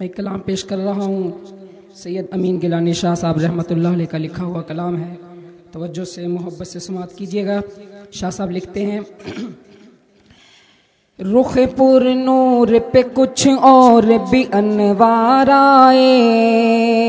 میں کلام پیش کر رہا ہوں۔ سید امین گیلانی شاہ صاحب رحمۃ اللہ علیہ کا لکھا ہوا کلام ہے۔ توجہ سے، محبت سے سماعت کیجیے گا۔ شاہ صاحب لکھتے ہیں۔ رخ پر نور پہ کچھ اور بھی انوار آئے۔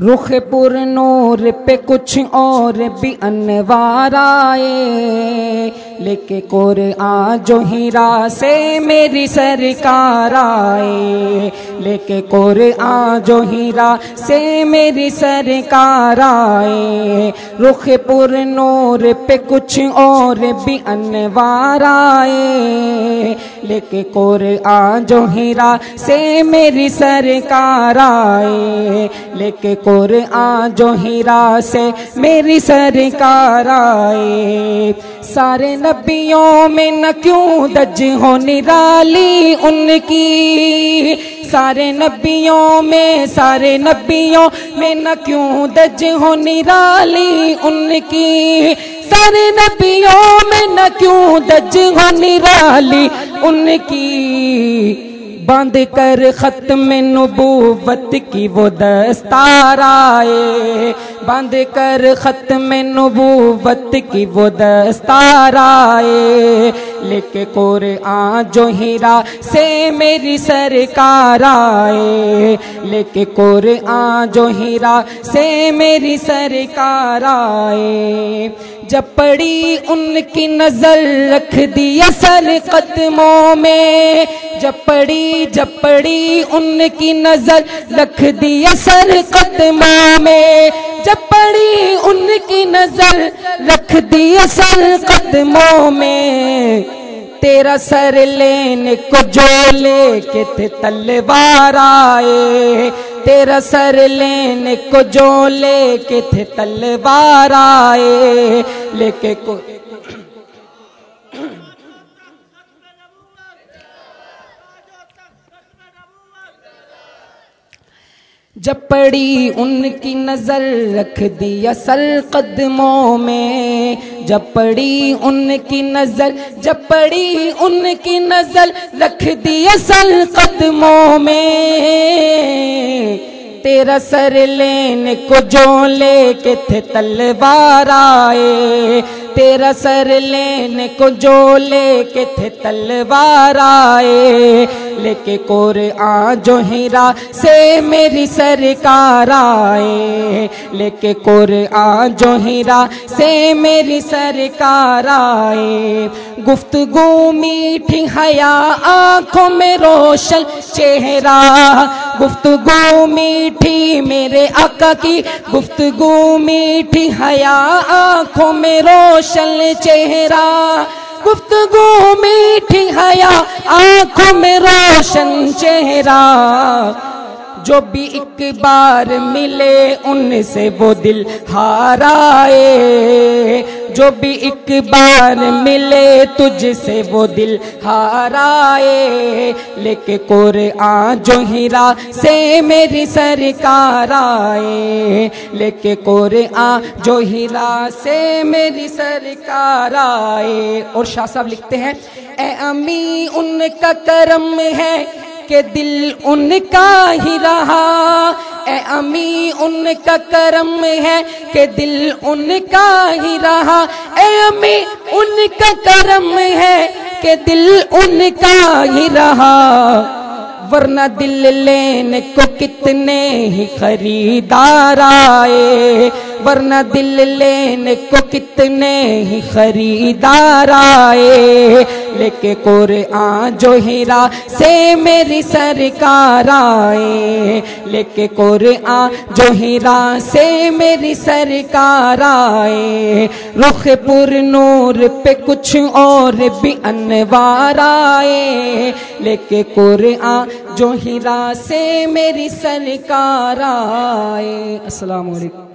رخ پر نور پہ کچھ اور بھی انوار آئے۔ لے کے کور آ جو ہیرا سے میری سرکار آئے۔ لے کے کور آ جو ہیرا سے میری سرکار آئے۔ رخ پر نور پہ کچھ اور بھی انوار آئے۔ لے کے کور آ جو ہیرا سے میری سرکار آئے۔ لے کے کور آ جو ہیرا سے میری سرکار آئے۔ سارے نبیوں میں نہ کیوں دج ہو نرالی ان کی۔ سارے نبیوں میں، سارے نبیوں میں نہ کیوں دج ہو نرالی ان کی۔ سارے نبیوں میں نہ کیوں دج ہو نرالی ان کی باندھ کر ختم نبوت کی وہ دستار آئے۔ باندھ کر ختم نبوت کی وہ دستار آئے۔ لے کے کور آ جو ہیرا سے میری سرکار آئے۔ لے کے کور آ جو ہیرا سے میری سرکار آئے۔ جب پڑی ان کی نظر رکھ دی اصل قدموں میں۔ جب پڑی جب پڑی ان کی نظر رکھ دی اصل قدموں میں۔ جب پڑی ان کی نظر رکھ دی اصل قدموں میں۔ تیرا سر لینے کو جو لے کے تھے تلوار آئے۔ تیرا سر لینے کو جو لے کے تھے تلوار آئے لے کے کو جب پڑی ان کی نظر رکھ دی اصل قدموں میں۔ جب پڑی ان کی نظر، جب پڑی ان کی نظر رکھ دی اصل قدموں میں۔ تیرا سر لینے کو جو لے کے تھے تلوار آئے۔ تیرا سر لینے کو جو لے کے تھے تلوار آئے۔ کے کور آ جو ہیرا سے میری سرکار آئے۔ لے کے کور آ جو ہیرا سے میری سرکار آئے۔ گفتگو میٹھی حیا، آنکھوں میں روشن چہرہ۔ گفتگو میٹھی میرے آقا کی گفتگو میٹھی حیا آنکھوں میں روشن چہرہ گفتگو میٹھی حیا آنکھوں میں روشن چہرہ جو بھی ایک بار ملے ان سے وہ دل ہارائے۔ جو بھی ایک بار ملے تجھ سے وہ دل ہارائے۔ لے کے کور آ جو ہیرا سے میری سرکار آئے لے کے کور آ جو ہیرا سے میری سرکار آئے اور شاہ صاحب لکھتے ہیں، اے امی، ان کا کرم ہے کہ دل ان کا ہی رہا۔ اے امی، ان کا کرم ہے کہ دل ان کا ہی رہا۔ اے امی، ان کا کرم ہے کہ دل ان کا ہی رہا۔ ورنہ دل لینے کو کتنے ہی خریدار آئے ورنہ دل لینے کو کتنے ہی خریدار آئے لے کے کور آ جو ہیرا سے میری سرکار آئے۔ لے کے کور جو ہیرا سے میری سرکار آئے۔ رخ پر نور پہ کچھ اور بھی انوار آئے۔ لے کے کور جو ہیرا سے میری سرکار آئے۔ السلام علیکم۔